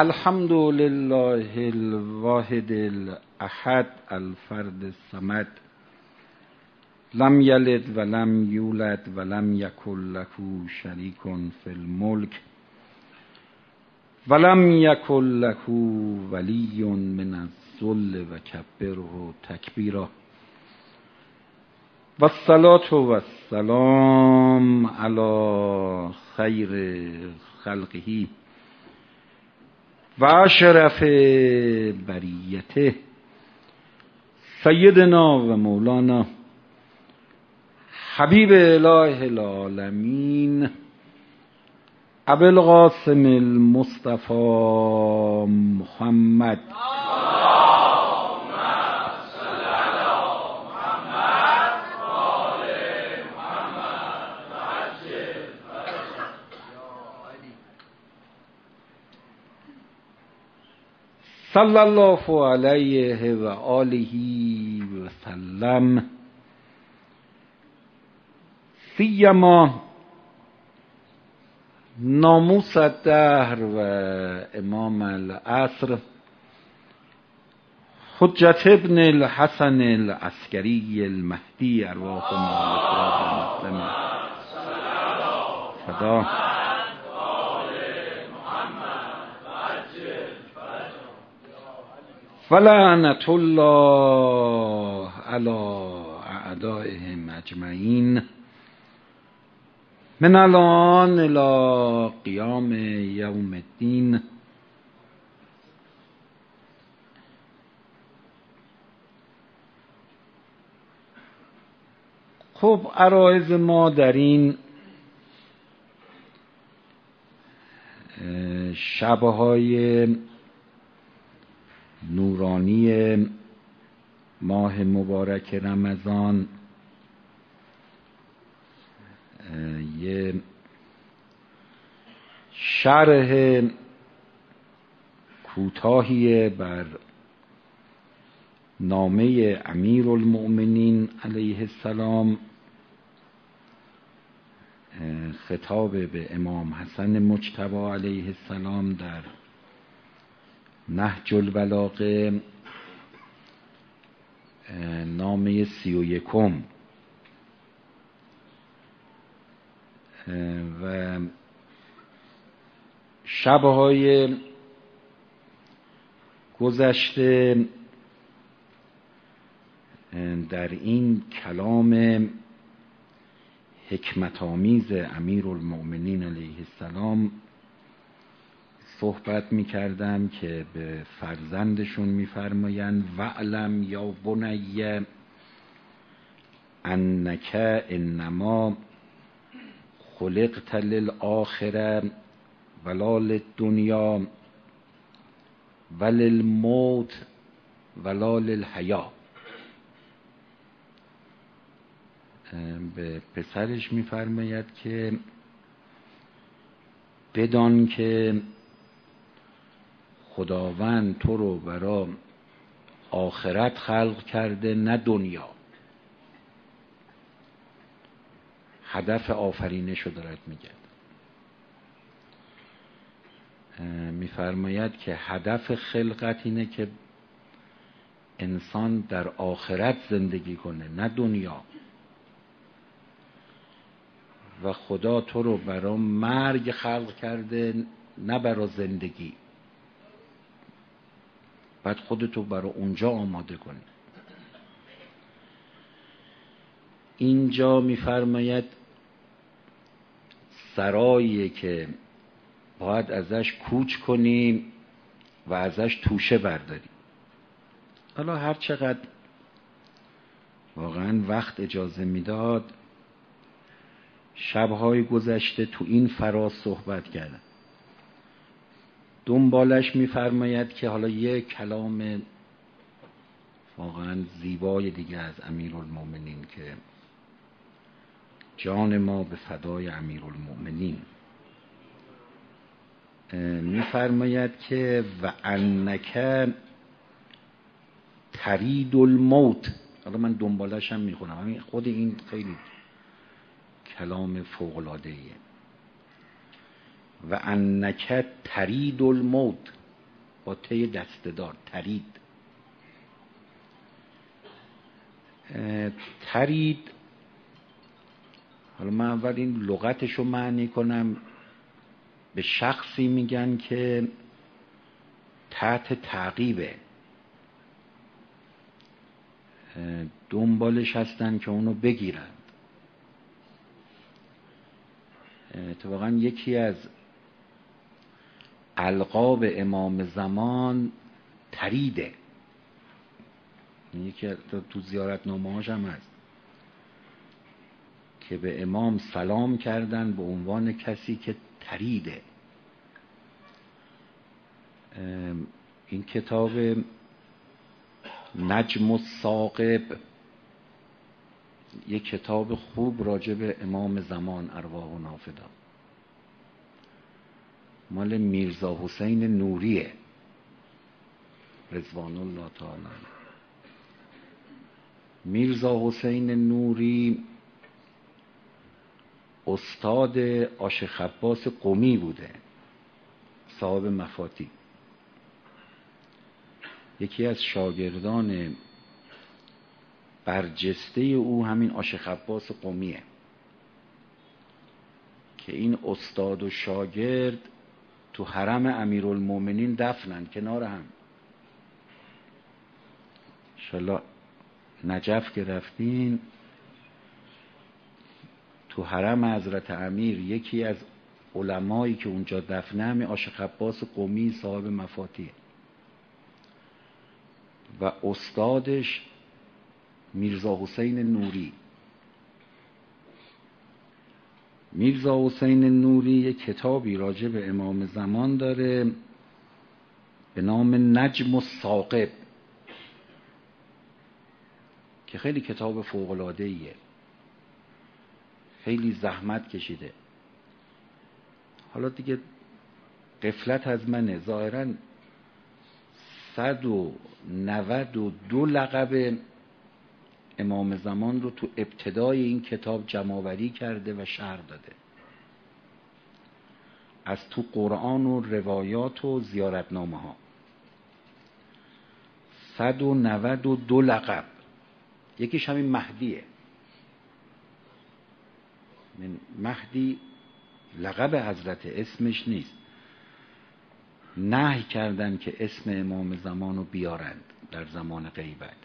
الحمد لله الواحد الاحد الفرد الصمد لم یلد ولم یولد ولم یکن له شریک فی الملک ولم یکن له ولی من الذل و کبره تکبیرا و الصلاة و السلام علی خیر خلقه. و اشرف بریته سیدنا و مولانا حبیب اله العالمین ابو القاسم المصطفى محمد. صلى الله عليه وآله وسلم سيما ناموس الدهر وإمام العصر حجة ابن الحسن العسكري المهدي أرواح ما فدا فلعنت الله على اعدائهم اجمعین. من الان الى قیام یوم الدین. خب عرایز ما در این شبهای نورانی ماه مبارک رمضان یه شرح کوتاهی بر نامه امیر المؤمنین علیه السلام خطاب به امام حسن مجتبی علیه السلام در نهج البلاغه نامه سی و یکم. و شبهای گذشته در این کلام حکمت آمیز امیر المؤمنین علیه السلام صحبت می کردم که به فرزندشون میفرمایند وعلم یا بنی انک انما خلقت للآخره ولا للدنیا وللموت ولا للحیا به پسرش میفرماید که بدان که خداوند تو رو برا آخرت خلق کرده نه دنیا. هدف آفرینش رو دارد میگه. میفرماید که هدف خلقت اینه که انسان در آخرت زندگی کنه نه دنیا. و خدا تو رو برا مرگ خلق کرده نه برا زندگی. بعد خودتو برا اونجا آماده کنی. اینجا میفرماید سرایی که باید ازش کوچ کنیم و ازش توشه برداریم. حالا هر چقدر واقعا وقت اجازه می‌داد شبهای گذشته تو این فراز صحبت کردم. دنبالش میفرماید که حالا یه کلام واقعا زیبای دیگه از امیر المومنین که جان ما به فدای امیر المؤمنین میفرماید که و انک ترید الموت حالا من دنبالش هم می‌خونم خود این خیلی کلام فوقلاده و انک ترید الموت با ته دستدار ترید. ترید حالا من اول این لغتش رو معنی کنم به شخصی میگن که تحت تعقیبه. دنبالش هستن که اونو بگیرند. اتفاقا یکی از القاب امام زمان تریده یکی تو زیارت نامه هم هست. که به امام سلام کردن به عنوان کسی که تریده این کتاب نجم و یک کتاب خوب راجع امام زمان ارواح و نافدا. مال میرزا حسین نوریه. رضوان الله تعالی. میرزا حسین نوری استاد آش خباس قومی بوده. صاحب مفاتی. یکی از شاگردان برجسته او همین آش خباس قومیه. که این استاد و شاگرد تو حرم امیرالمومنین دفنن کنار هم. شلا نجف که رفتین تو حرم حضرت امیر یکی از علمایی که اونجا دفنه همه آشق عباس قومی صاحب مفاتیه و استادش میرزا حسین نوری. میرزا حسین نوری یک کتابی راجع به امام زمان داره به نام نجم و ساقب که خیلی کتاب فوقلادهیه خیلی زحمت کشیده. حالا دیگه قفلت از منه. ظاهرا صد و نود و دو لقب امام زمان رو تو ابتدای این کتاب جمعوری کرده و شهر داده. از تو قرآن و روایات و زیارتنامه ها صد و نود و دو لقب. یکیش همین مهدیه. مهدی لقب حضرت اسمش نیست. نهی کردن که اسم امام زمان رو بیارند در زمان غیبت.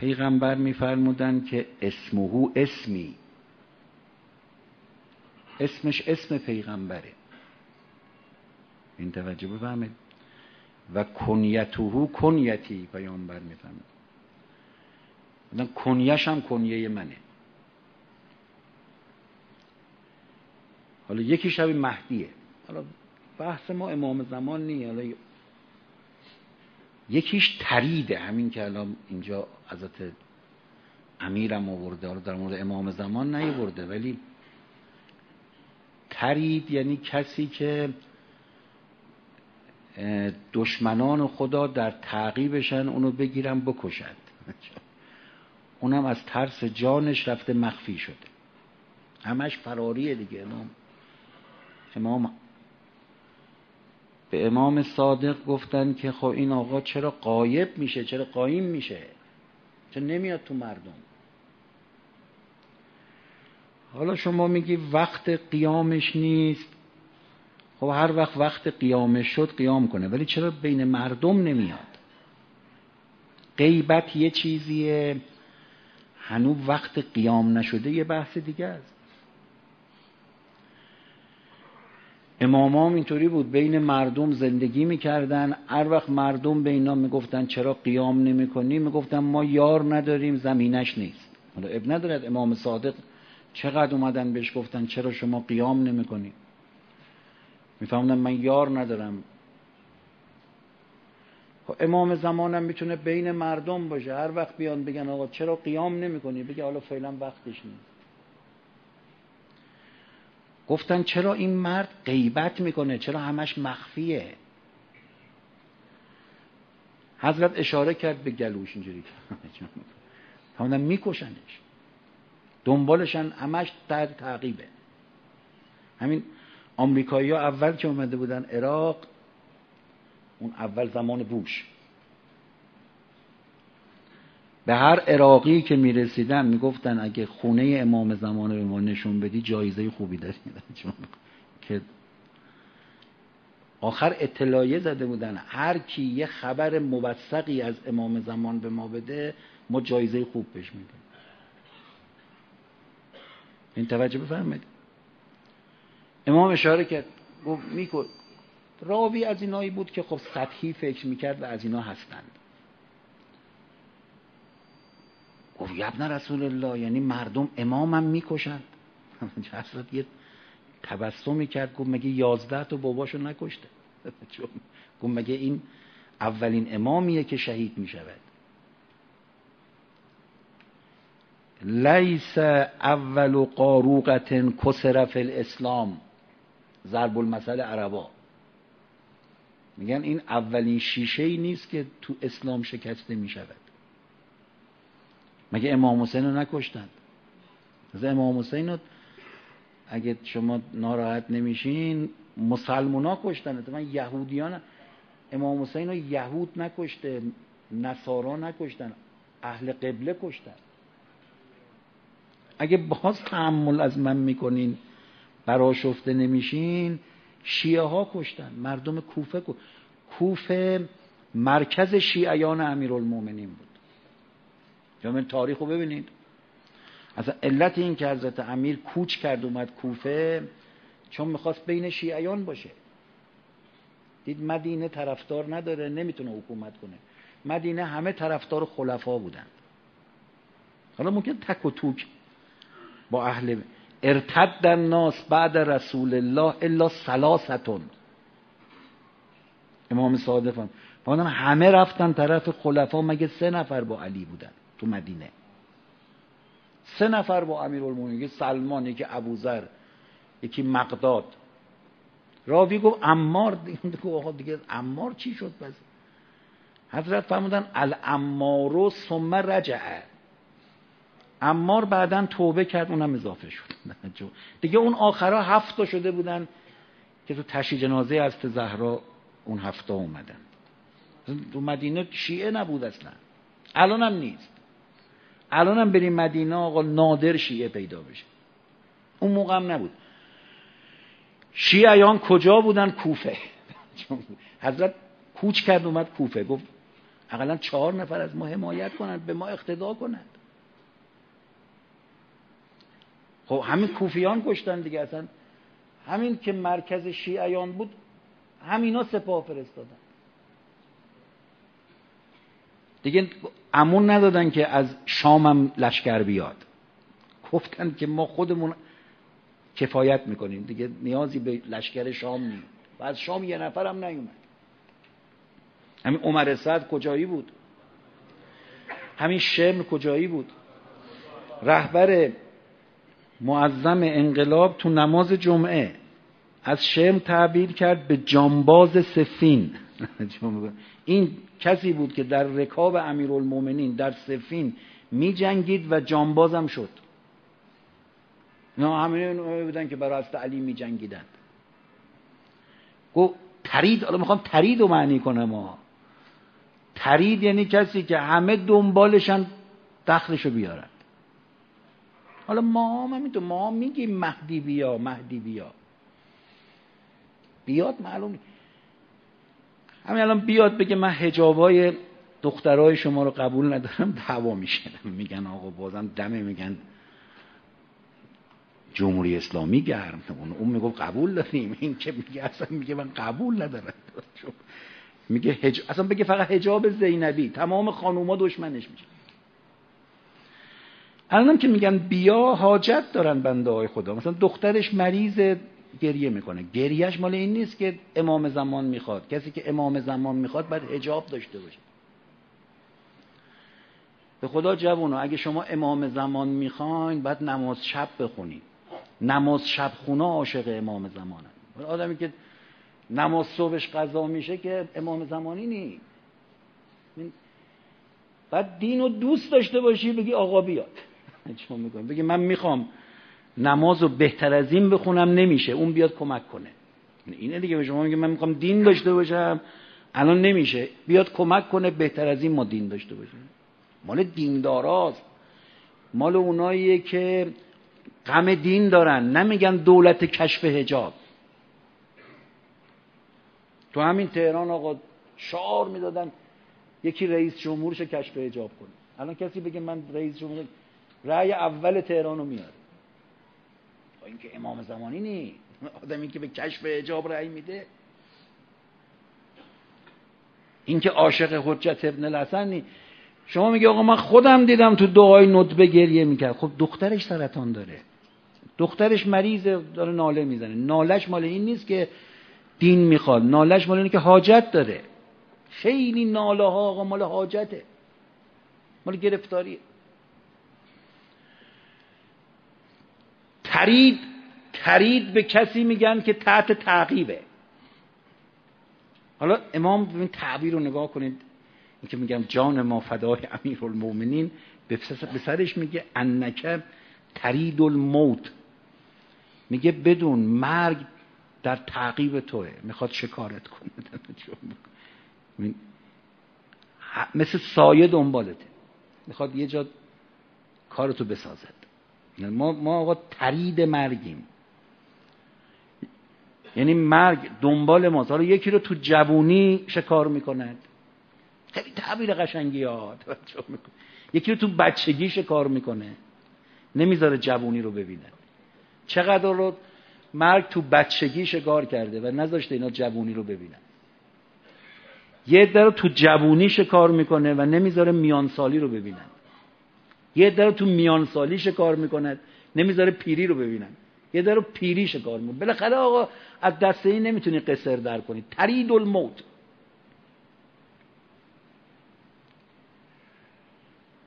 پیغمبر میفرمودن که اسمهو اسمی. اسمش اسم پیغمبره. این توجه بفهمید و کنیتوهو کنیتی پیامبر می‌فهمید کنیش هم کنیه منه. حالا یکی شب مهدیه. حالا بحث ما امام زمان نی حالا یکیش تریده. همین که الان اینجا حضرت امیرم آورده حالا در مورد امام زمان نیورده ولی ترید یعنی کسی که دشمنان خدا در تعقیبشن اونو بگیرن بکشند. اونم از ترس جانش رفته مخفی شده. همش فراریه دیگه. امام امام به امام صادق گفتن که خب این آقا چرا قایب میشه؟ چرا قایم میشه؟ چرا نمیاد تو مردم. حالا شما میگی وقت قیامش نیست. خب هر وقت وقت قیامش شد قیام کنه. ولی چرا بین مردم نمیاد؟ غیبت یه چیزیه. هنوز وقت قیام نشده یه بحث دیگه است. امامام اینطوری بود بین مردم زندگی می‌کردن. هر وقت مردم به اینا می‌گفتن چرا قیام نمی‌کنی می‌گفتن ما یار نداریم زمینش نیست. حالا اب ندارد امام صادق چقدر اومدن بهش گفتن چرا شما قیام نمی‌کنی؟ میفهمدن من یار ندارم. خب امام زمانم می‌تونه بین مردم باشه. هر وقت بیان بگن آقا چرا قیام نمی‌کنی بگه حالا فعلا وقتش نیست. گفتن چرا این مرد غیبت می‌کنه؟ چرا همش مخفیه؟ حضرت اشاره کرد به گلوش اینجوری همون میکشنش. دنبالشن همش در تعقیبه. همین آمریکایی ها اول که اومده بودن عراق اون اول زمان بوش. به هر عراقی که می‌رسیدن می‌گفتن اگه خونه امام زمان به ما نشون بدی جایزه خوبی داری. که آخر اطلاعیه زده بودن هر کی یه خبر موثقی از امام زمان به ما بده ما جایزه خوب بهش میدیم. این توجه بفرمایید. امام اشاره کرد گفت میکن راوی از اینایی بود که خب سطحی فکر می‌کرد و از اینا هستند. گفت یبن رسول الله یعنی مردم امامم می‌کشند. حضرت یه تبسمی کرد گفت مگه یازده تا باباشو نکشته؟ گفت مگه این اولین امامیه که شهید می‌شود؟ لیس اول قاروقت کسر الاسلام. ضرب المثل عربا. میگن این اولین شیشه ای نیست که تو اسلام شکسته می‌شود. مگه امام حسین رو نکشتند؟ از امام حسین رو اگه شما ناراحت نمیشین مسلمونا کشتن من یهودیان امام حسین رو یهود نکشته نصارا نکشتن اهل قبله کشتن اگه باز تحمل از من می‌کنین براشفته نمیشین شیعه ها کشتن مردم کوفه. کوفه مرکز شیعیان امیرالمومنین بود. یا تاریخ رو ببینید. اصلا علت این که حضرت امیر کوچ کرد اومد کوفه چون می‌خواست بین شیعیان باشه. دید مدینه طرفدار نداره نمی‌تونه حکومت کنه. مدینه همه طرفدار خلفا بودن حالا ممکن تک و توک با اهل ارتد الناس بعد رسول الله الا سلاستون امام صادق هم همه رفتن طرف خلفا مگه سه نفر با علی بودن؟ تو مدینه. سه نفر با امیرالمومنین یکی سلمان یکی ابوذر یکی مقداد. راوی گفت امار دیگه دیگه امار چی شد پس؟ حضرت فرمودن الامارو ثم رجعه امار بعدا توبه کرد اونم اضافه شد. دیگه اون آخرا هفت شده بودن که تو تشی جنازه از زهرا اون هفته اومدن. تو مدینه شیعه نبود اصلا. الان هم نیست. الان هم بریم مدینه آقا نادر شیعه پیدا بشه. اون موقع هم نبود. شیعیان کجا بودن؟ کوفه. حضرت کوچ کرد اومد کوفه. گفت اقلا چهار نفر از ما حمایت کنند به ما اقتدا کنند. خب همین کوفیان کشتن دیگه اصلا همین که مرکز شیعیان بود همینا سپاه فرستادن. دیگه امون ندادن که از شامم لشکر بیاد. گفتن که ما خودمون کفایت می‌کنیم. دیگه نیازی به لشکر شام نیست. و از شام یه نفرم نیومد. همین عمر سعد کجایی بود؟ همین شمر کجایی بود؟ رهبر معظم انقلاب تو نماز جمعه از شم تعبیر کرد به جانباز سفین. این کسی بود که در رکاب امیرالمومنین در سفین می جنگید و جانبازم شد. نه همه بودن که برای حضرت علی می جنگیدن گفت ترید حالا می‌خوام ترید رو معنی کنم ما ترید یعنی کسی که همه دنبالشن دخلشو بیارن. حالا ما هم همینطور ما میگیم مهدی بیا مهدی بیا. بیاد معلوم همین الان بیاد بگه من حجابای دخترای شما رو قبول ندارم دعوا میشه. میگن آقا بازم دمه میگن. جمهوری اسلامی گرم. اون میگه قبول داریم. این که میگه اصلا میگه من قبول ندارم. میگه هج... اصلا بگه فقط حجاب زینبی. تمام خانوما دشمنش میشه. الانم که میگن بیا حاجت دارن بنده های خدا. مثلا دخترش مریض گریه می‌کنه. گریهش مال این نیست که امام زمان می‌خواد. کسی که امام زمان می‌خواد باید حجاب داشته باشه. به خدا جوونو اگه شما امام زمان می‌خواین باید نماز شب بخونید نماز شب خونه عاشق امام زمانه. آدمی که نماز صبحش قضا میشه که امام زمانی نیست. بعد دین رو دوست داشته باشی بگی آقا بیاد. چون می‌کنم بگی من می‌خوام نماز رو بهتر از این بخونم نمیشه. اون بیاد کمک کنه. اینه دیگه. به شما میگه من می‌خوام دین داشته باشم. الان نمیشه. بیاد کمک کنه بهتر از این ما دین داشته باشیم. مال دینداراست. مال اوناییه که غم دین دارن. نمیگن دولت کشف هجاب تو همین تهران آقا شعار می‌دادن یکی رئیس جمهورش کشف هجاب کنه. الان کسی بگه من رئیس جمهور رأی اول تهران رو میاره. اینکه امام زمانی نی. آدمی که به کشف هجاب رأی میده. اینکه عاشق حجت ابن الحسن شما میگه آقا من خودم دیدم تو دعای ندبه گریه می‌کرد. خب دخترش سرطان داره. دخترش مریضه داره ناله می‌زنه. نالش مال این نیست که دین می‌خواد. نالش مال اینه که حاجت داره. خیلی ناله ها آقا مال حاجته. مال گرفتاریه. ترید ترید به کسی میگن که تحت تعقیبه. حالا امام این تعبیر رو نگاه کنید. این که میگم جان ما فدای امیر المومنین به سرش میگه انکه ترید الموت میگه بدون مرگ در تعقیب توه. می‌خواد شکارت کنه. مثل سایه دنبالته. می‌خواد یه جا کارتو بسازد ما ما آقا ترید مرگیم. یعنی مرگ دنبال ماست. حالا یکی رو تو جوونی شکار می‌کند؟ خیلی تعبیر قشنگی ها. یکی رو تو بچگی شکار می‌کنه؟ نمی‌ذاره جوونی رو ببینه چقدر رو مرگ تو بچگی شکار کرده و نذاشته اینا جوونی رو ببینن؟ یه رو تو جوونی شکار می‌کنه و نمی‌ذاره میانسالی رو ببینن. یه رو تو میانسالی شکار می‌کنه نمی‌ذاره پیری رو ببینن یه رو پیری شکار می‌کنه بالاخره آقا از دسته این نمی‌تونی قصر در کنی. ترید الموت.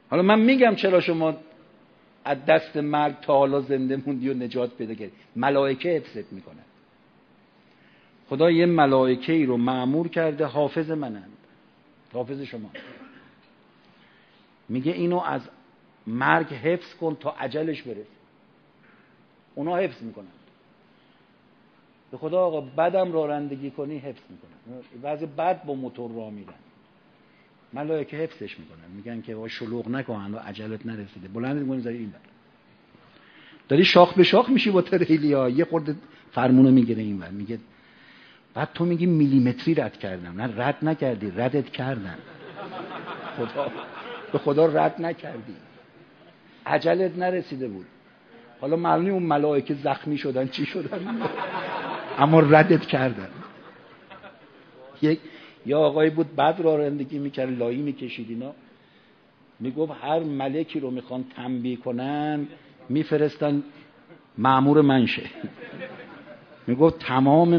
حالا من میگم چرا شما از دست مرگ تا حالا زنده موندی و نجات پیدا کردی. ملائکه حفظت می‌کنه. خدا یه ملائکه ای رو معمور کرده حافظ منند. حافظ شما. میگه اینو از مرگ حفظ کن تا عجلش برسه اونا حفظ می‌کنن. به خدا آقا بدم رانندگی کنی حفظ می‌کنن. بعضی بد با موتور را میرن. ملائکه حفظش می‌کنن. میگن که شلوغ نکن و عجلت نرسیده. بلند میگن این بر داری شاخ به شاخ میشی با تریلی ها. یه خورده فرمونو می‌گیره این بر میگه بعد تو میگی میلیمتری رد کردم. نه رد نکردی ردت کردن خدا به خدا رد نکردی. عجلت نرسیده بود. حالا معلومی اون ملائکه زخمی شدن چی شدن؟ اما ردت کردن. یک یا آقایی بود بد را رندگی می‌کرد لایی می‌کشید اینا. می‌گفت هر ملکی رو می‌خوان تنبیه کنن میفرستن معمور منشه می‌گفت تمام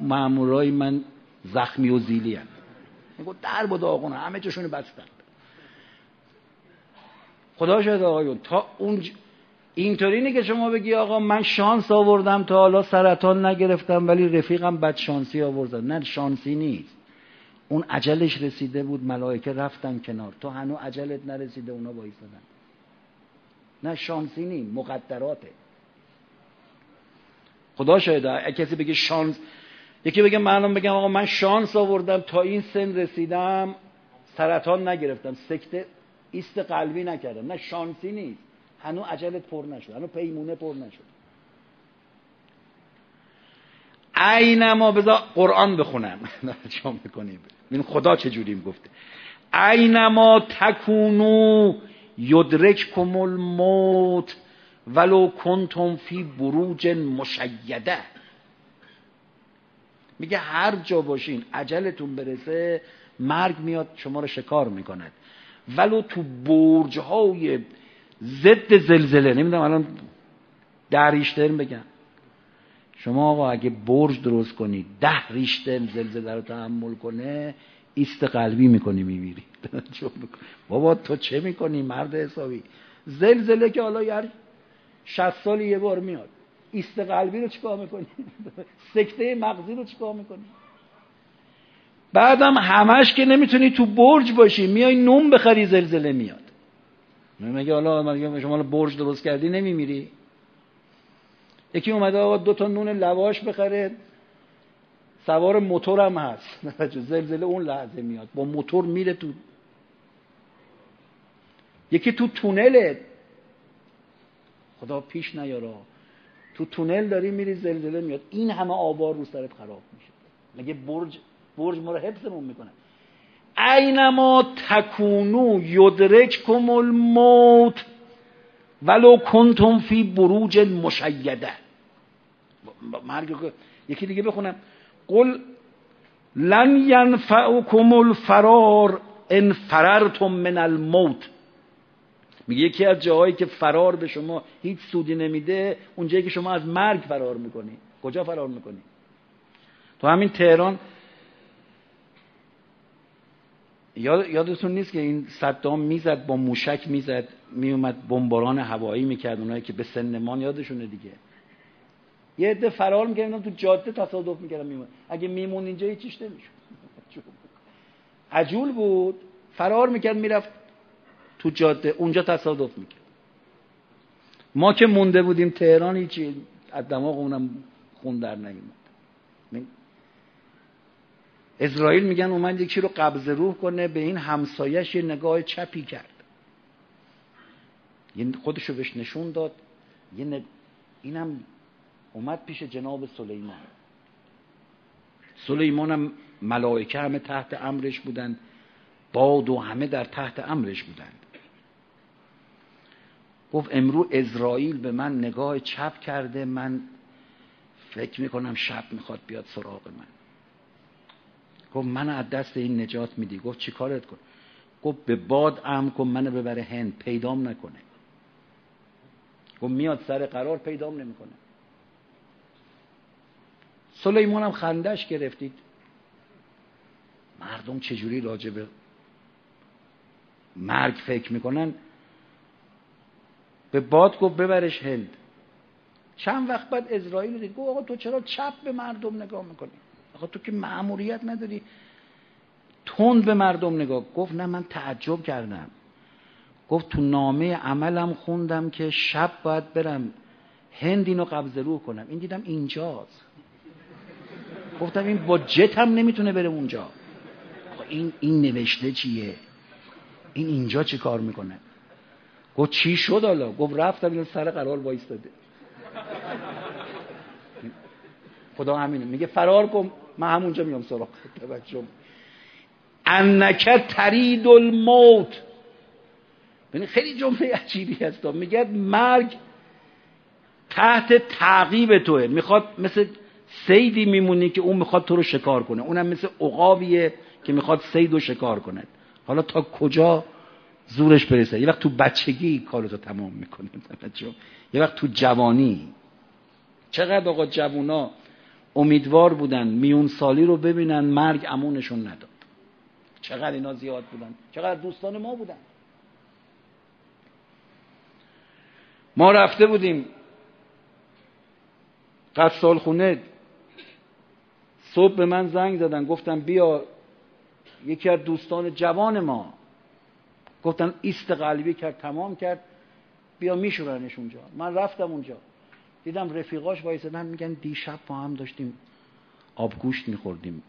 معمورای من زخمی و زیلی هن. می‌گفت در بود آقونه همه جاشون بستن. خدا شاید آقایون تا اون اینطوری اینه که شما بگی آقا من شانس آوردم تا حالا سرطان نگرفتم ولی رفیقم بد شانسی آوردن. نه شانسی نیست. اون عجلش رسیده بود ملائکه رفتن کنار. تو هنو عجلت نرسیده اونا وایسادن نه شانسی نیست مقدراته. خدا شاید کسی بگه شانس یکی بگه من بگم آقا من شانس آوردم تا این سن رسیدم سرطان نگرفتم. سکته ایست قلبی نکردم. نه شانسی نیست. هنو عجلت پر نشد. هنو پیمونه پر نشد. اینما بذار قرآن بخونم. چون می‌کنیم؟ این خدا چجوری گفته اینما تکونو یدرک کمل الموت ولو کنتم فی بروج مشیده. میگه هر جا باشین عجلتون برسه مرگ میاد شما رو شکار می‌کند. ولو تو برج های ضد زلزله. نمی‌دونم الان ده ریشتر بگم. شما آقا اگه برج درست کنی ده ریشتر زلزله رو تحمل کنه ایست قلبی می‌کنی میمیری. بابا تو چه می‌کنی مرد حسابی؟ زلزله که حالا یار 60 سال یه بار میاد. ایست قلبی رو چیکار می‌کنی؟ سکته مغزی رو چیکار می‌کنی؟ بعدم همش که نمی‌تونی تو برج باشی میای نوم بخری زلزله میاد. میگه حالا شما برج درست کردی؟ نمیمیری. یکی اومده آقا دو تا نون لواش بخره. سوار موتور هم هست. زلزله اون لحظه میاد. با موتور میره تو یکی تو تونله. خدا پیش نیارا تو تونل داری میری زلزله میاد. این همه آوار رو سرت خراب میشه. مگه برج برج ما رو حفظمون می‌کنه. اینما تکونو یدرککم الموت ولو کنتم فی بروج مشیده مرگ یکی دیگه بخونم. قل لن ینفعکم الفرار ان فررتم من الموت. میگه یکی از جاهایی که فرار به شما هیچ سودی نمیده اونجایی که شما از مرگ فرار می‌کنی. کجا فرار می‌کنی؟ تو همین تهران یادتون نیست که این صدام می‌زد با موشک می‌زد میومد بمباران هوایی می‌کرد اونایی که به سنمان یادشونه دیگه. یه عده فرار می‌کردن تو جاده تصادف می‌کردن میمون اگه میمون اینجا هیچیش نمیشون عجول بود. فرار می‌کرد می‌رفت تو جاده اونجا تصادف می‌کرد. ما که مونده بودیم تهران هیچی از دماغ اونم خون در نیومد. اسرائیل میگن اومد یکی رو قبض روح کنه به این همسایش یه نگاه چپی کرد. یه خودشو بهش نشون داد. یه. اینم اومد پیش جناب سلیمان. سلیمان هم ملائکه همه تحت امرش بودند. باد و همه در تحت امرش بودند. گفت امرو اسرائیل به من نگاه چپ کرده من فکر می‌کنم شب می‌خواد بیاد سراغ من. گفت من از دست این نجات میدی. گفت چی کارت کن گفت به باد ام کن منو ببره هند. پیدام نکنه. گفت میاد سر قرار پیدام نمی‌کنه. سلیمان هم خندش گرفتید. مردم چجوری راجع به مرگ فکر می‌کنن؟ به باد گفت ببرش هند. چند وقت بعد اسرائیل دید. گفت آقا تو چرا چپ به مردم نگاه می‌کنی؟ آقا تو که معموریت نداری. تند به مردم نگاه. گفت نه من تعجب کردم. گفت تو نامه عملم خوندم که شب باید برم هند اینو قبض روح کنم. این دیدم اینجاست. گفتم این با جت هم نمی‌تونه بره اونجا. این این نوشته چیه؟ این اینجا چی کار می‌کنه؟ گفت چی شد حالا؟ گفت رفتم این سر قرار وایستاده. خدا همینه. میگه فرار کن. من همونجا میام سراغ توجه. انک ترید الموت. ببین خیلی جمله عجیبی هست. میگه مرگ تحت تعقیب توه. می‌خواد مثل سیدی میمونی که اون می‌خواد تو رو شکار کنه. اونم مثل عقابیه که می‌خواد سید رو شکار کنه. حالا تا کجا زورش برسه؟ یه وقت تو بچگی کارتو تمام می‌کنه. یه وقت تو جوانی. چقدر آقا جوونا امیدوار بودن میون سالی رو ببینن مرگ امونشون نداد. چقدر اینا زیاد بودن؟ چقدر دوستان ما بودن؟ ما رفته بودیم قصال خونه صبح به من زنگ زدن گفتم بیا یکی از دوستان جوان ما. گفتن ایست قلبی کرد تمام کرد بیا میشورنش اونجا. من رفتم اونجا. دیدم رفیقاش وایسادن میگن دیشب با هم داشتیم آبگوشت میخوردیم.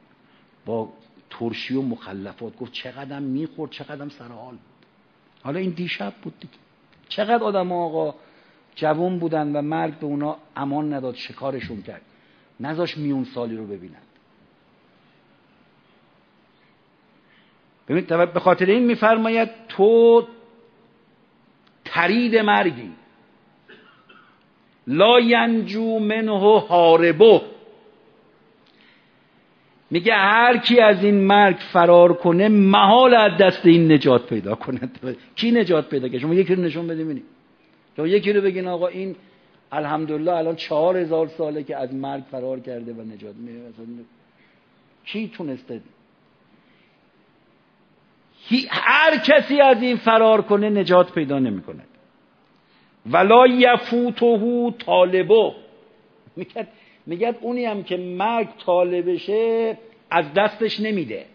با ترشی و مخلفات. گفت چقدر می‌خورد چقدر سر حال حالا این دیشب بود دیگه. چقدر آدم آقا جوان بودن و مرگ به اونا امان نداد شکارشون کرد. نذاش میون سالی رو ببینن. ببین به خاطر این میفرماید تو ترید مرگی. لا ینجو منه حاربو میگه هر کی از این مرگ فرار کنه محال از دست این نجات پیدا کنه. کی نجات پیدا کنه؟ شما یکی رو نشون بده ببینید شما یکی رو بگین آقا این الحمدلله الان چهار هزار ساله که از مرگ فرار کرده و نجات میده. کی تونسته؟ هر کسی از این فرار کنه نجات پیدا نمی‌کنه. ولا یفوتهو طالبو میگه میگه اونی هم که مرگ طالبشه از دستش نمیده.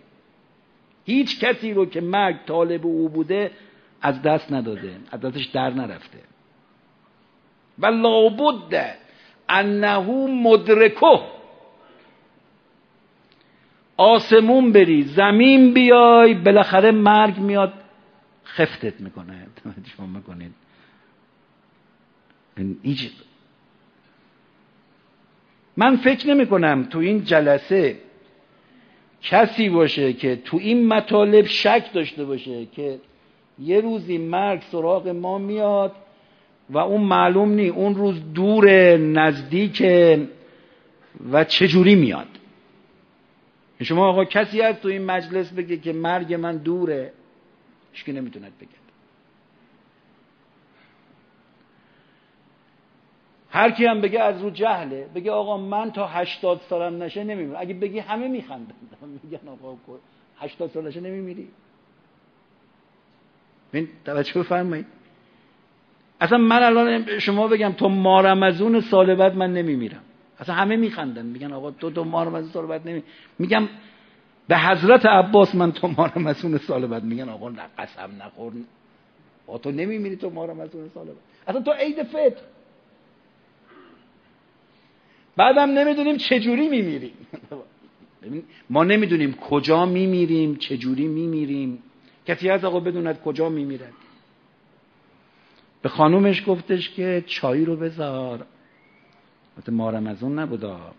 هیچ کسی رو که مرگ طالب او بوده از دست نداده از دستش در نرفته. و لابد انه مدرکه آسمون بری زمین بیای بالاخره مرگ میاد خفتت می‌کنه. توجه می‌کنید. ایج من فکر نمی کنم تو این جلسه کسی باشه که تو این مطالب شک داشته باشه که یه روزی مرگ سراغ ما میاد و اون معلوم نی اون روز دور نزدیک و چجوری میاد. شما آقا کسی هست تو این مجلس بگه که مرگ من دوره؟ هیچکی نمی‌توند بگه. هر کی هم بگه از رو جهله بگه آقا من تا هشتاد سالم نشه نمیمیرم. اگه بگی همه میخندن. میگن آقا هشتاد سال نشه نمیمیری. این توجه بفرمایید. اصلا من الان شما بگم تو مارمزون سال بعد من نمیمیرم. اصلا همه میخندن. میگن آقا تو تو مارمزون سال بعد نمی. میگم به حضرت عباس من تو مارمزون سال بعد میگن آقا نه قسم نخور. آقا تو نمیمیری تو مارمزون سال بعد. اصلا تو عید فطر. بعدم نمی‌دونیم چجوری میمیریم. ما نمی‌دونیم کجا میمیریم چجوری میمیریم. کسی از آقا بدوند کجا میمیرد به خانومش گفتش که چای رو بذار. مثل مارم از اون نبودا.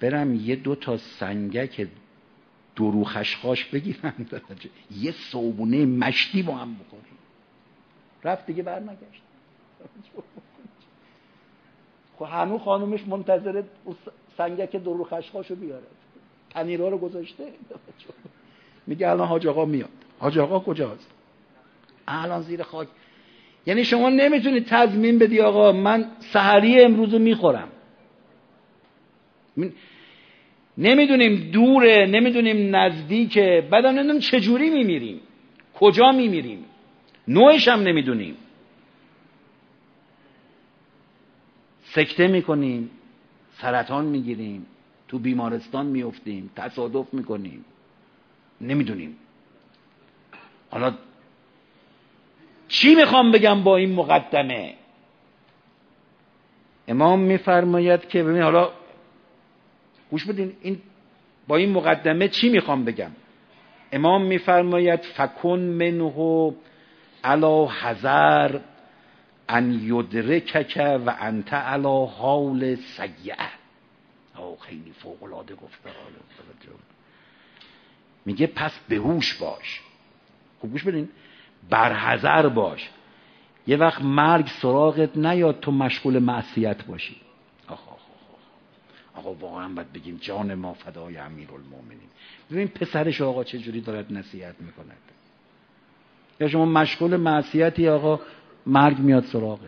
برم یه دو تا سنگک درو خشخاش بگیرم. یه صوبونه مشتی با هم بخوریم. رفت دیگه برنگشت. خب هنو خانومش منتظر سنگک درو خشخاشو بیاره. پنیرها رو گذاشته. میگه الان حاج آقا میاد. حاج آقا کجاست؟ الان زیر خاک. یعنی شما نمی‌تونید تضمین بدی آقا من سحری امروز می‌خورم. نمی‌دونیم دوره نمی‌دونیم نزدیکه. بعدم نمی‌دونیم چجوری میمیریم؟ کجا میمیریم؟ نوعش هم نمی‌دونیم. سکته می‌کنیم سرطان می‌گیریم تو بیمارستان میفتیم تصادف می‌کنیم. نمی‌دونیم. حالا چی می‌خوام بگم با این مقدمه؟ امام میفرماید که ببین حالا گوش بدین این با این مقدمه چی می‌خوام بگم؟ امام میفرماید فکن منه علا حذر ان یدرکک و انت علا حال سیعه او خیلی فوق العاده گفته میگه پس بهوش باش. خوب گوش بدین. برحضر باش. یه وقت مرگ سراغت نیاد تو مشغول معصیت باشی. آخ آخ آقا واقعا باید بگیم جان ما فدای امیرالمومنین ببین پسرش آقا چجوری دارد نصیحت می‌کند. یا شما مشغول معصیتی آقا مرگ میاد سراغت.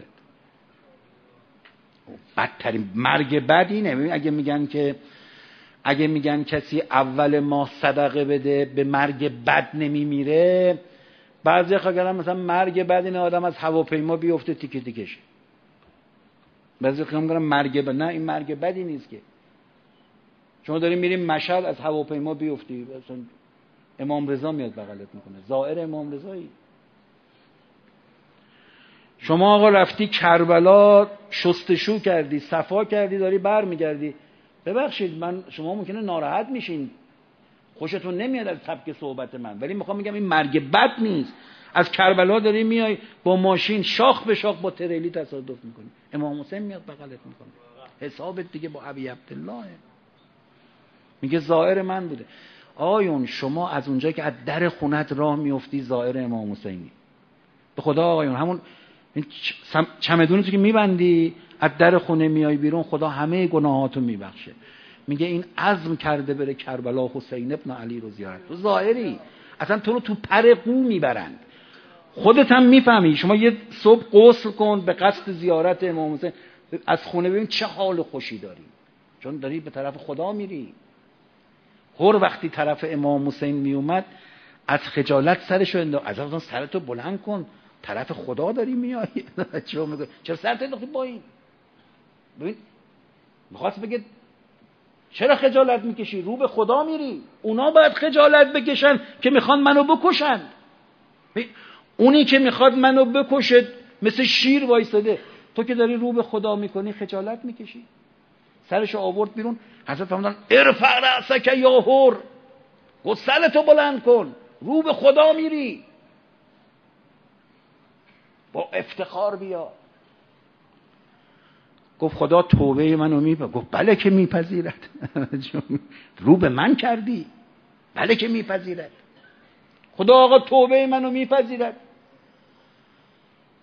بدترین مرگ بد اینه. اگه میگن که اگه میگن کسی اول ماه صدقه بده به مرگ بد نمیمیره بعضی خواهی مثلا مرگ بد این آدم از هواپیما بیفته تیکه تیکش بعضی خواهی میگن مرگ بد نه این مرگ بدی نیست که. شما داریم میریم مشهد از هواپیما بیفتی. امام رضا میاد بغلت می‌کنه. زائر امام رضایی. شما آقا رفتی کربلا شستشو کردی صفا کردی داری بر میگردی ببخشید من شما ممکنه ناراحت میشین. خوشتون نمیاد از سبک صحبت من. ولی می‌خوام میگم این مرگ بد نیست. از کربلا داری میای با ماشین شاخ به شاخ با تریلی تصادف می‌کنی. امام حسین میاد بغلت می‌کنه. حسابت دیگه با ابی عبدالله. میگه زائر من بوده. آیون شما از اونجا که از در خونت راه میفتی زائر امام حسینی. به خدا آقایون همون چمدونتو که میبندی از در خونه میای بیرون خدا همه گناهاتو میبخشه. میگه این عزم کرده بره کربلا حسین ابن علی رو زیارت. تو ظاهری. اصلا تو رو تو پر قو می‌برند. خودت هم می‌فهمی. شما یه صبح غسل کن به قصد زیارت امام حسین. از خونه ببین چه حال خوشی داری. چون داری به طرف خدا میری. هر وقتی طرف امام حسین میومد از خجالت سرشو انداخت. از سرتو بلند کن. طرف خدا داری میای؟ چرا سرت انداختی با این ببین می‌خواست بگه چرا خجالت می‌کشی؟ رو به خدا میری. اونا باید خجالت بکشن که می‌خوان منو بکشن. اونی که می‌خواد منو بکشه مثل شیر وایستاده. تو که داری رو به خدا می‌کنی خجالت می‌کشی. سرش آورد بیرون. حضرت فرمودن ارفع رأسک یا هر گفت سرتو بلند کن. رو به خدا میری. با افتخار بیا. گفت خدا توبه منو میپذیرد. گفت بله که میپذیرد. رو به من کردی. بله که میپذیرد. خدا آقا توبه منو میپذیرد.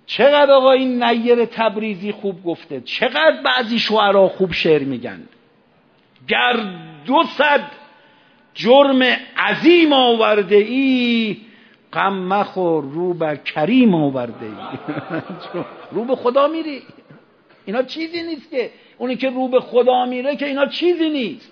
چقدر آقا این نیر تبریزی خوب گفته. چقدر بعضی شعرا خوب شعر میگن. گر دو صد جرم عظیم آورده ای غم مخور رو بر کریم آورده. رو به خدا میری. اینا چیزی نیست که اونی که رو به خدا میره که اینا چیزی نیست.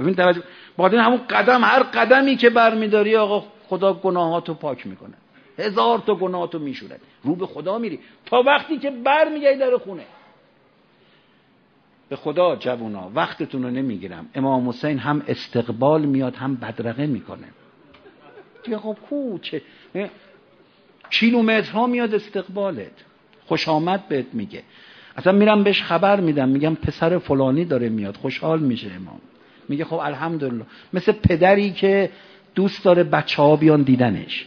ببین توجه بعد همون قدم هر قدمی که برمیداری آقا خدا گناهاتو پاک می‌کنه. هزار تا گناهاتو میشورد رو به خدا میری. تا وقتی که برمیگردی در خونه. به خدا جوونا وقتتون رو نمی‌گیرم. امام حسین هم استقبال میاد هم بدرقه می‌کنه. دیگه خب کوچه. کیلومترها میاد استقبالت. خوش آمد بهت میگه. اصلا میرم بهش خبر میدم. میگم پسر فلانی داره میاد. خوشحال میشه امام. میگه خب الحمدلله. مثل پدری که دوست داره بچه ها بیان دیدنش.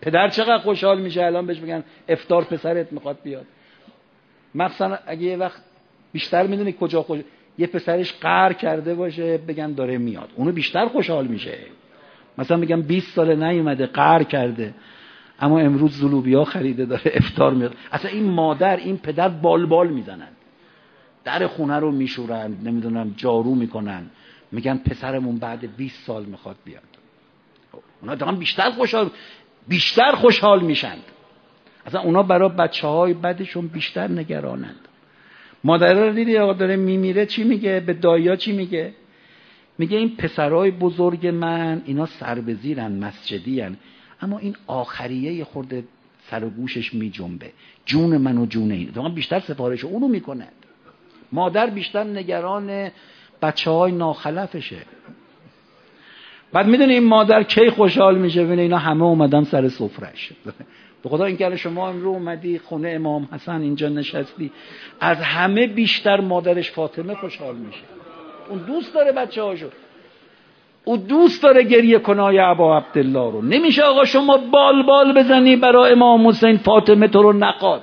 پدر چقدر خوشحال میشه الان بهش میگن افتار پسرت می‌خواد بیاد. مثلا اگه یه وقت بیشتر می‌دونی کجا خوش یه پسرش قهر کرده باشه بگن داره میاد. اونو بیشتر خوشحال میشه. مثلا میگم 20 سال نیومده قهر کرده. اما امروز زلوبیا خریده داره افتار میاد اصلا این مادر این پدر بال بال می‌زنن. در خونه رو میشورند نمی‌دونم جارو می‌کنن. میگن پسرمون بعد 20 سال می‌خواد بیاد. اونا دارن بیشتر خوشحال بیشتر خوشحال میشند اصلا اونا برای بچه های بدشون بیشتر نگرانند. مادر رو دیدی آقا داره میمیره چی میگه؟ به دایا چی میگه؟ میگه این پسرای بزرگ من اینا سر به زیرن مسجدی هن. اما این آخریه خورده سر و گوشش میجنبه. جون من و جون این. بیشتر سفارش اونو می‌کنند مادر بیشتر نگران بچه های ناخلفشه. بعد می‌دونی این مادر کی خوشحال میشه؟ ببینه اینا همه اومدن سر سفرش به خدا این شما امرو اومدی خونه امام حسن اینجا نشستی. از همه بیشتر مادرش فاطمه خوشحال میشه. اون دوست داره بچه هاشو او دوست داره گریه کنای عبا عبدالله رو. نمیشه آقا شما بال بال بزنی برای امام حسین فاطمه تو رو نقاد.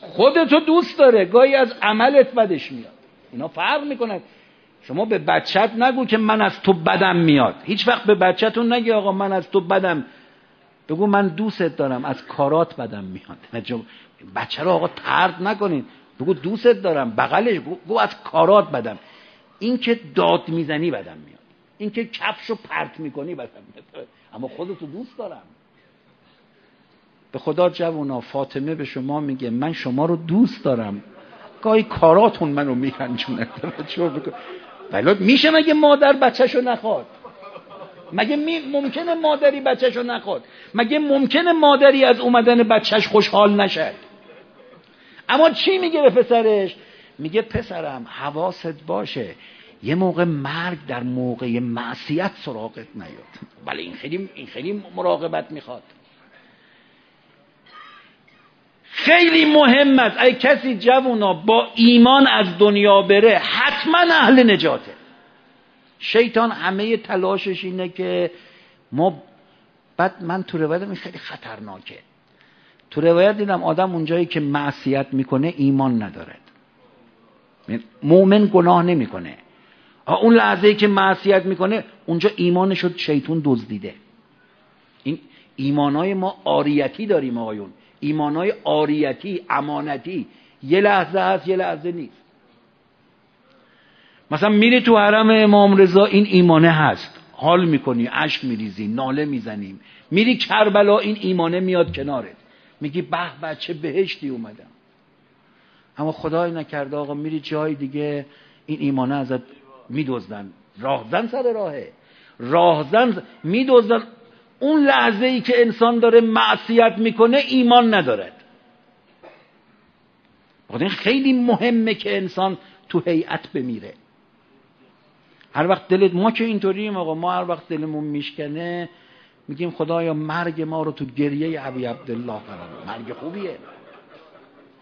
خودتو دوست داره گاهی از عملت بدش میاد. اینا فرق می‌کنه. شما به بچت نگو که من از تو بدم میاد. هیچ وقت به بچهتون نگی آقا من از تو بدم. بگو من دوستت دارم از کارات بدم میاد. بچه رو آقا ترد نکنین. بگو دوستت دارم بغلش بگو از کارات بدم. این که داد می‌زنی بدم میاد. این که کفشو پرت می‌کنی بدم میاد. اما خودتو دوست دارم. به خدا جوونا فاطمه به شما میگه من شما رو دوست دارم. گاهی کاراتون منو میرنجونه. ولی میشه مگه مادر بچهشو نخواد؟ مگه ممکنه مادری بچهشو نخواد؟ مگه ممکنه مادری از اومدن بچهش خوشحال نشد اما چی میگه به پسرش؟ میگه پسرم حواست باشه. یه موقع مرگ در موقع معصیت سراغت نیاد. ولی این خیلی این خیلی مراقبت می‌خواد. خیلی مهم است اگه کسی جوونا با ایمان از دنیا بره حتما اهل نجاته. شیطان همه تلاشش اینه که ما بعد من تو روایت خیلی خطرناکه. تو روایت دیدم آدم اونجایی که معصیت می‌کنه ایمان ندارد مؤمن گناه نمی‌کنه. اون لحظه ای که معصیت می‌کنه اونجا ایمانش شد شیطون دزدیده. این ایمانای ما آریتی داریم آقایون. ایمانای آریتی امانتی. یه لحظه هست یه لحظه نیست. مثلا میری تو حرم امام رضا این ایمانه هست. حال می‌کنی اشک میریزی ناله می‌زنیم میری کربلا این ایمانه میاد کنارت. میگی به بچه بهشتی اومدم. اما خدای نکرده آقا میری جای دیگه این ایمانه ازت میدوزدن راهزن سر راهه. راهزن میدوزدن اون لحظه ای که انسان داره معصیت می‌کنه ایمان ندارد. این خیلی مهمه که انسان تو هیئت بمیره. هر وقت دلت ما که اینطوریم آقا ما هر وقت دلمون میشکنه میگیم خدایا مرگ ما رو تو گریه ابی عبدالله قرار مرگ خوبیه.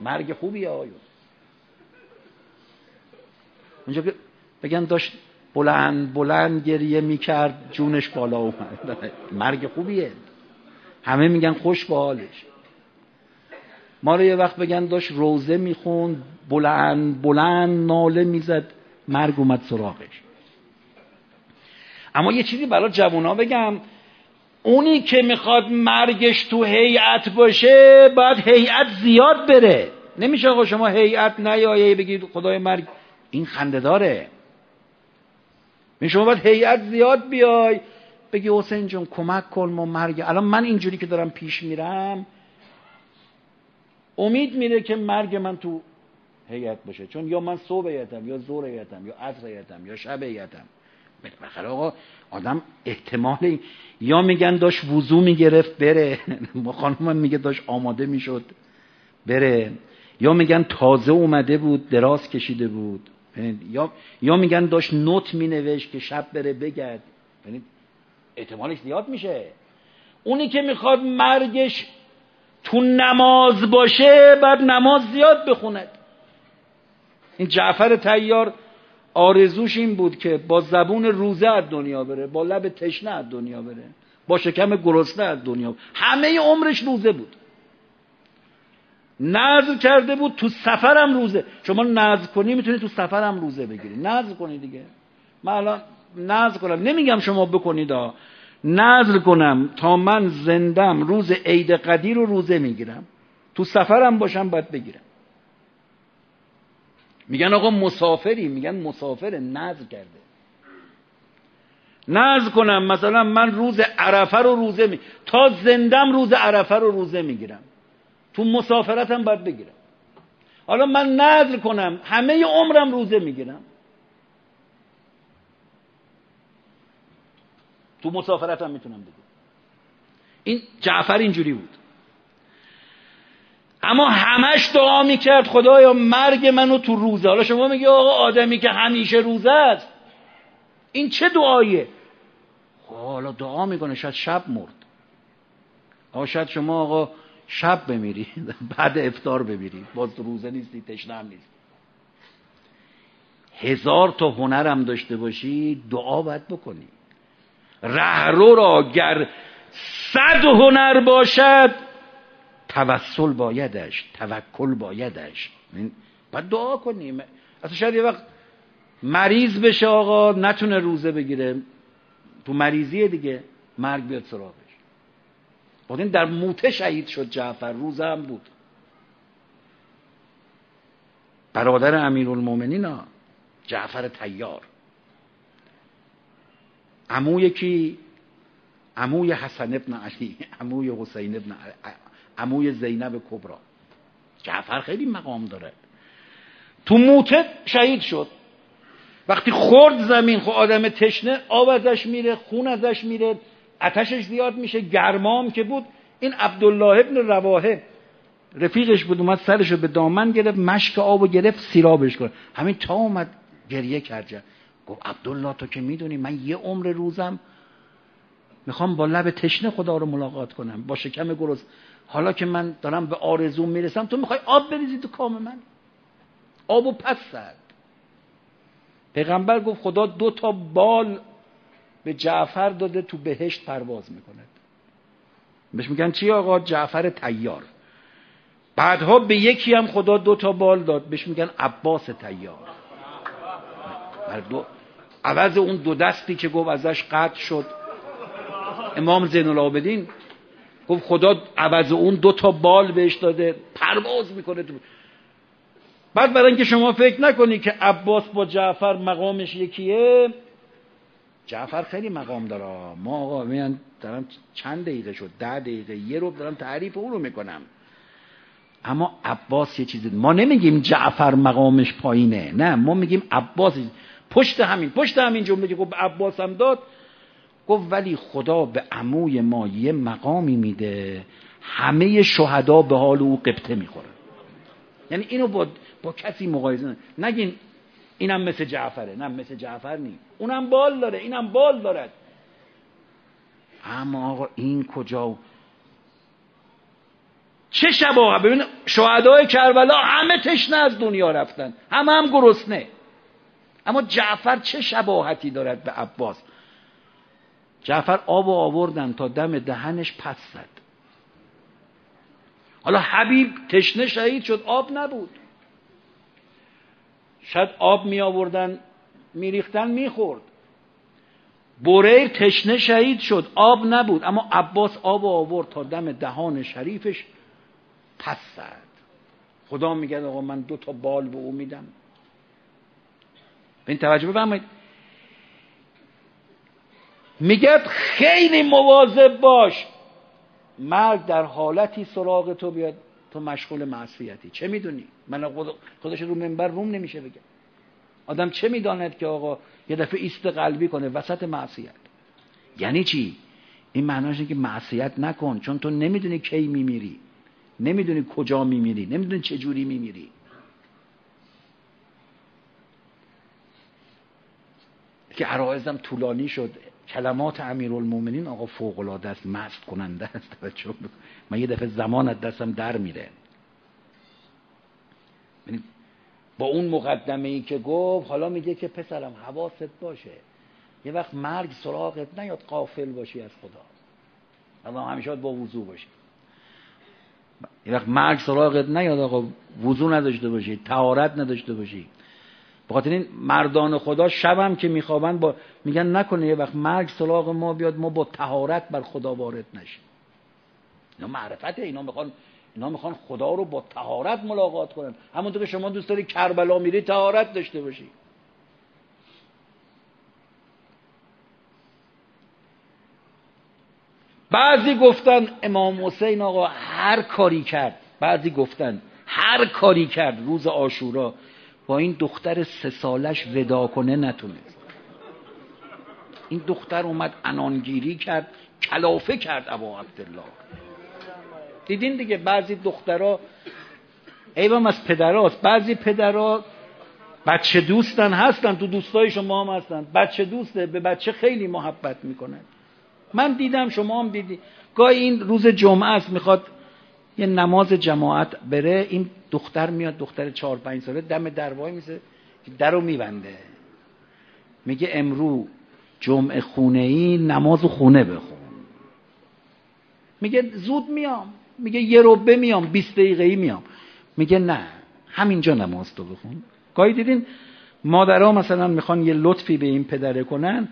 مرگ خوبیه آیو اونجا که بگن داشت بلند بلند گریه می‌کرد جونش بالا اومد. مرگ خوبیه. همه میگن خوش به حالش. ما رو یه وقت بگن داشت روزه می‌خوند بلند بلند ناله می‌زد مرگ اومد سراغش. اما یه چیزی برای جوونا بگم. اونی که می‌خواد مرگش تو هیئت باشه باید هیئت زیاد بره. نمیشه آقا شما هیئت نیایه بگید خدای مرگ. این خنده داره. شما باید هیئت زیاد بیای. بگی حسین جون کمک کن ما مرگ. الان من اینجوری که دارم پیش میرم امید میره که مرگ من تو هیئت باشه. چون یا من صبح هیئتم یا ظهر هیئتم یا عصر هیئتم یا شب هیئتم. بالاخره آقا آدم احتمال یا میگن داشت وضو می‌گرفت بره. خانم میگه داشت آماده می‌شد بره. یا میگن تازه اومده بود دراز کشیده بود. یا یا میگن داشت نوت مینوشت که شب بره بگرد. یعنی احتمالش زیاد میشه. اونی که می‌خواد مرگش تو نماز باشه بعد نماز زیاد بخوند. این جعفر تیار آرزوش این بود که با زبون روزه از دنیا بره با لب تشنه از دنیا بره با شکم گرسنه از دنیا بره. همه عمرش روزه بود. نظر کرده بود تو سفرم روزه. شما نظر کنی می‌تونی تو سفرم روزه بگیری. نظر کنی دیگه. من الان نظر کنم. نمیگم شما بکنید نظر کنم تا من زندم. روز عید قدیر رو روزه می‌گیرم. تو سفرم باشم باید بگیرم. میگن آقا مسافری میگن مسافر نظر کرده. نظر کنم مثلا من روز عرفه رو روزه می تا زندم روز عرفه رو روزه می‌گیرم. تو مسافرتم باید بگیرم. حالا من نظر کنم همه عمرم روزه می‌گیرم. تو مسافرتم می‌تونم بگیرم. این جعفر اینجوری بود. اما همش دعا می‌کرد خدایا مرگ منو تو روزه. حالا شما میگی آقا آدمی که همیشه روزه است. این چه دعاییه؟ خب حالا دعا می‌کنه شاید شب مرد. آقا شاید شما آقا شب بمیری بعد افتار بمیری. باز روزه نیستی تشنه هم نیست. هزار تا هنرم داشته باشی دعا باید بکنی. رهرو را گر صد هنر باشد توسل بایدش توکل بایدش. باید دعا کنیم. اصلا شاید یه وقت مریض بشه آقا نتونه روزه بگیره. تو مریضیه دیگه مرگ بیاد سراغش. بعد این در موته شهید شد جعفر روزه هم بود. برادر امیرالمومنین ها جعفر تیار عموی کی عموی حسن ابن علی عموی حسین ابن عموی زینب کبرا جعفر خیلی مقام داره. تو موته شهید شد. وقتی خورد زمین خب آدم تشنه آب ازش میره خون ازش میره اتشش زیاد میشه گرمام که بود. این عبدالله ابن رواهه رفیقش بود اومد سرشو به دامن گرفت مشک آب و گرفت سیرابش کرد. همین تا اومد گریه کرد. گفت عبدالله تو که می‌دونی من یه عمر روزم می‌خوام با لب تشنه خدا رو ملاقات کنم با شکم گرست حالا که من دارم به آرزوم می‌رسم تو می‌خوای آب بریزی تو کام من؟ آب و پس سرد پیغمبر گفت خدا دو تا بال به جعفر داده تو بهشت پرواز می‌کنه. بهش میگن چی آقا؟ جعفر تیار بعدها به یکی هم خدا دو تا بال داد. بهش میگن عباس تیار دو عوض اون دو دستی که گفت ازش قطع شد. امام زین العابدین گفت خدا عوض اون دو تا بال بهش داده پرواز می‌کنه تو. بعد برای اینکه شما فکر نکنی که عباس با جعفر مقامش یکیه جعفر خیلی مقام داره. ما آقا میان دارم چند دقیقه شد ده دقیقه یه رو دارم تعریف اون رو می‌کنم. اما عباس یه چیزی ما نمیگیم جعفر مقامش پایینه نه ما میگیم عباس. پشت همین پشت همین جمله که گفت عباس هم داد گفت ولی خدا به عموی ما یه مقامی میده همه شهدا به حال او قبطه می‌خورن. یعنی اینو با, با کسی مقایزه نگین اینم مثل جعفره نه مثل جعفر نیست. اونم بال داره اینم بال دارد اما آقا این کجا؟ چه شباهه ببین شهدای کربلا همه تشنه از دنیا رفتن. همه هم گرسنه. اما جعفر چه شباهتی دارد به عباس؟ جعفر آب آوردن تا دم دهنش پس زد. حالا حبیب تشنه شهید شد آب نبود. شاید آب می آوردن میریختن می‌خورد بریر تشنه شهید شد آب نبود اما عباس آب آورد تا دم دهان شریفش پس زد. خدا میگه آقا من دو تا بال به او میدم. این توجه بفرمایید. میگه خیلی مواظب باش. مرگ در حالتی سراغ تو بیاد تو مشغول معصیتی. چه می‌دونی؟ من خودش رو منبر روم نمیشه بگه. آدم چه می‌داند که آقا یه دفعه ایست قلبی کنه؟ وسط معصیت. یعنی چی؟ این معناش که معصیت نکن چون تو نمی‌دونی کی میمیری. نمی‌دونی کجا میمیری. نمی‌دونی چه جوری میمیری. که عرایزم طولانی شد. کلمات امیرالمومنین آقا فوق العاده است مست کننده است توجه من یه دفعه زمان از دستم در میره. با اون مقدمه ای که گفت حالا میگه که پسرم حواست باشه. یه وقت مرگ سراغت نیاد قافل باشی از خدا. الان همیشه با وضوع باشی. یه وقت مرگ سراغت نیاد آقا وضوع نداشته باشی تهارت نداشته باشی. بخاطر این مردان خدا شبم که میخوابن با میگن نکنه یه وقت مرگ سراغ ما بیاد ما با تهارت بر خدا وارد نشیم. اینا معرفته اینا می‌خوان اینا می‌خوان خدا رو با تهارت ملاقات کنن. همونطور که شما دوست داری کربلا میری تهارت داشته باشی. بعضی گفتن امام حسین آقا هر کاری کرد. بعضی گفتن هر کاری کرد روز آشورا با این دختر سه سالش ودا کنه نتونست. این دختر اومد انانگیری کرد کلافه کرد ابا عبدالله. دیدین دیگه بعضی دخترها ایوام از پدراست. بعضی پدرها بچه دوستن هستن تو دوستای شما هم هستن. بچه دوسته به بچه خیلی محبت می‌کنن. من دیدم شما هم دیدی. گاهی این روز جمعه است می‌خواد یه نماز جماعت بره. این دختر میاد دختر چهار پنج ساله دم دروای میسه در رو میبنده. میگه امرو جمعه خونه ای نماز خونه بخون. میگه زود میام. میگه یه روبه میام بیست دقیقه ای میام. میگه نه همینجا نماز تو بخون. گاهی دیدین مادرها مثلا می‌خوان یه لطفی به این پدره کنن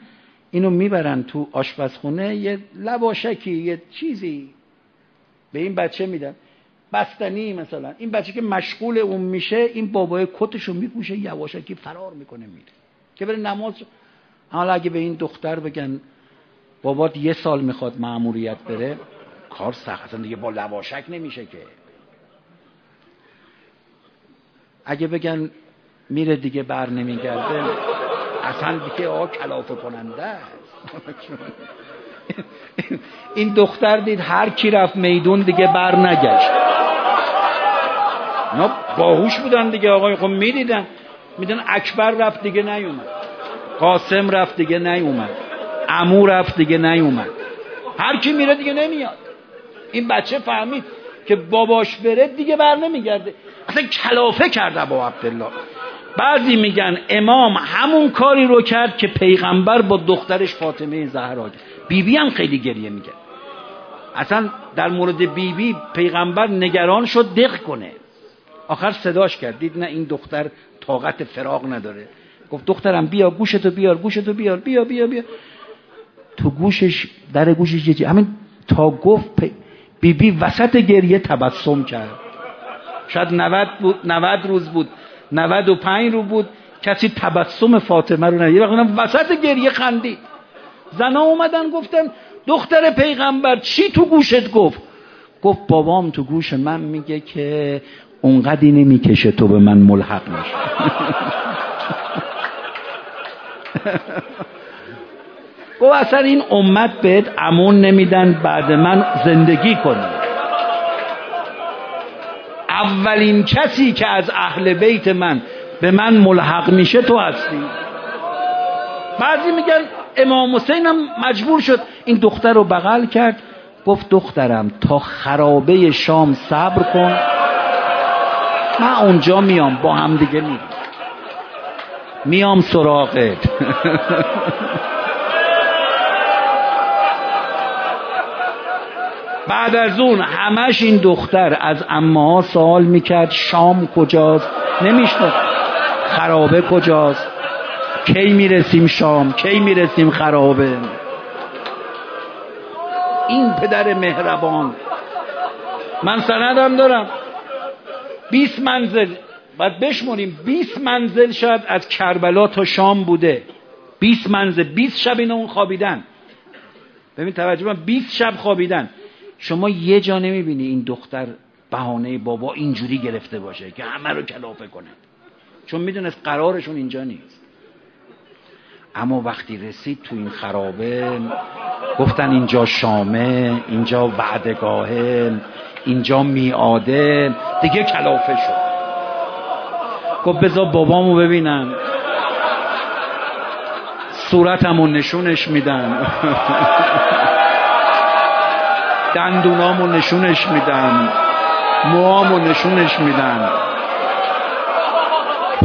اینو می‌برن تو آشپزخونه یه لباشکی یه چیزی. به این بچه میدن. بستنی مثلا. این بچه که مشغول اون میشه این بابای کتشو میپوشه یواشکی فرار می‌کنه میره. که بره نماز. حالا اگه به این دختر بگن بابات یه سال می‌خواد معموریت بره کار سخت. دیگه با لواشک نمیشه که. اگه بگن میره دیگه بر نمیگرده اصلا دیگه آقا کلافه کننده این دختر دید هر کی رفت میدون دیگه بر نگشت. اینا باهوش بودن دیگه آقای خب می‌دیدن. میدن اکبر رفت دیگه نیومد. قاسم رفت دیگه نیومد. امو رفت دیگه نیومد. هر کی میره دیگه نمیاد. این بچه فهمید که باباش بره دیگه بر نمیگرده. اصلا کلافه کرده با عبدالله. بعضی میگن امام همون کاری رو کرد که پیغمبر با دخترش فاطمه زهرا بیبی بی هم خیلی گریه میگه اصلا در مورد بیبی بی پیغمبر نگران شد دق کنه. آخر صداش کرد دید نه این دختر طاقت فراغ نداره. گفت دخترم بیا گوشتو بیار گوشتو بیار بیا بیا بیا. تو گوشش در گوشش یه همین تا گفت بیبی بی وسط گریه تبسم کرد. شاید 90 بود 90 روز بود 95 رو بود کسی تبسم فاطمه رو ندید. وسط گریه خندید. زنا اومدن گفتن دختر پیغمبر چی تو گوشت گفت؟ گفت بابام تو گوش من میگه که اونقدی نمی‌کشه تو به من ملحق میشه گفت اصلا این امت بهت امون نمیدن بعد من زندگی کنی اولین کسی که از اهل بیت من به من ملحق میشه تو هستی. بعضی میگن امام حسین هم مجبور شد این دختر رو بغل کرد گفت دخترم تا خرابه شام صبر کن من اونجا میام با هم دیگه میریم. میام سراغت. بعد از اون همش این دختر از امه سوال می‌کرد شام کجاست؟ نمیشناخت. خرابه کجاست؟ کی می‌رسیم شام؟ کی می‌رسیم خرابه؟ این پدر مهربان. من سندم دارم. 20 منزل. باید بشمریم. 20 منزل شاید از کربلا تا شام بوده. 20 منزل. 20 شب اینا اون خوابیدن. ببین توجه من. 20 شب خوابیدن. شما یه جا نمی‌بینی این دختر بهانه بابا اینجوری گرفته باشه که همه رو کلافه کنه. چون می‌دونست قرارشون اینجا نیست. اما وقتی رسید تو این خرابه گفتن اینجا شامه اینجا وعدگاهه اینجا میاده دیگه کلافه شد. گفت بذار بابامو ببینم. صورتمو نشونش میدن. دندونامو نشونش میدن. موامو نشونش میدن.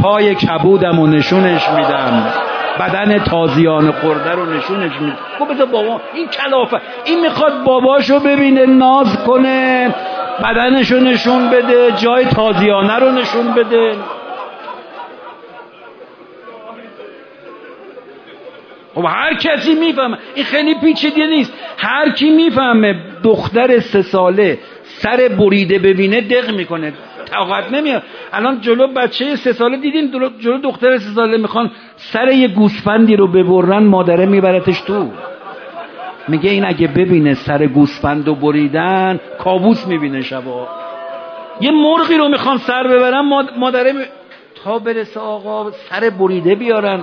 پای کبودمو نشونش میدم بدن تازیان خورده رو نشونش میده. خب بذار بابا این کلافه. این می‌خواد باباشو ببینه ناز کنه بدنشو نشون بده جای تازیانه رو نشون بده. خب هر کسی می‌فهمه. این خیلی پیچیده نیست. هر کی می‌فهمه دختر سه ساله سر بریده ببینه دق می‌کنه. طاقت نمیاد. الان جلو بچه سه ساله دیدین جلو دختر سه ساله می‌خوان سر یه گوسفندی رو ببرن مادره میبرتش تو. میگه این اگه ببینه سر گوسفند رو بریدن کابوس می‌بینه شبا. یه مرغی رو می‌خوان سر ببرن مادره می... تا برسه آقا سر بریده بیارن.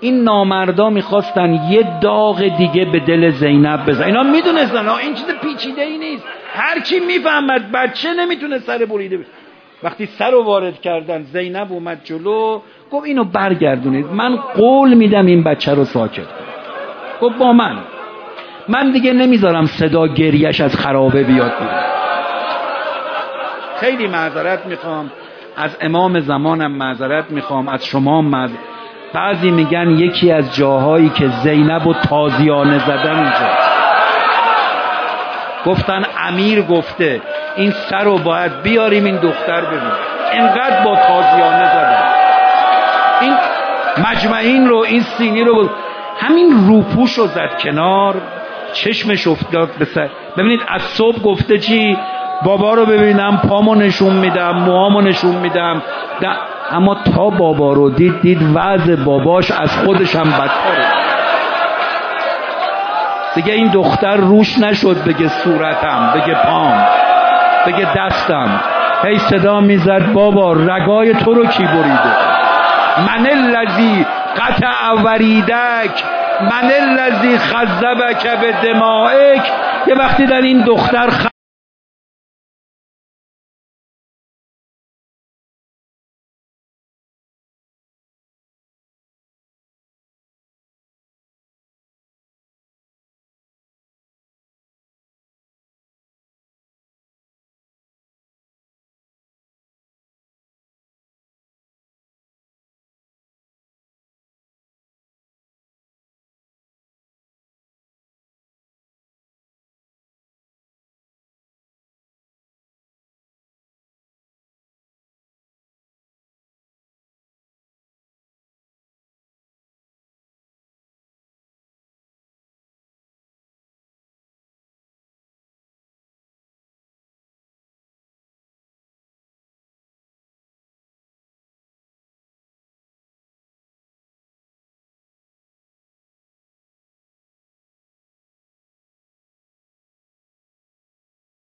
این نامردا می‌خواستن یه داغ دیگه به دل زینب بزن. اینا می‌دونستن این چیز پیچیده ای نیست. هر کی می‌فهمد بچه نمی‌تونه سر بریده بشه. وقتی سر رو وارد کردن زینب اومد جلو گفت اینو برگردونید. من قول میدم این بچه رو ساکت گفت با من. من دیگه نمی‌ذارم صدا گریش از خرابه بیاد خیلی معذرت می‌خوام. از امام زمانم معذرت می‌خوام. از شما معذرت بعضی میگن یکی از جاهایی که زینب و تازیانه زدن اینجا. گفتن امیر گفته این سر رو باید بیاریم این دختر ببین انقدر با تازیانه زدن. این مجمعین رو این سینی رو همین روپوش رو زد کنار چشمش افتاد به سر. ببینید از صبح گفته چی؟ بابا رو ببینم پامو نشون میدم موامو نشون میدم. اما تا بابا رو دید دید وضع باباش از خودش هم بدتره دیگه این دختر روش نشد بگه صورتم بگه پام بگه دستم. هی صدا می‌زد بابا رگای تو رو کی بریده؟ من الذی قطع وریدک من الذی خذبک به دمائک. یه وقتی در این دختر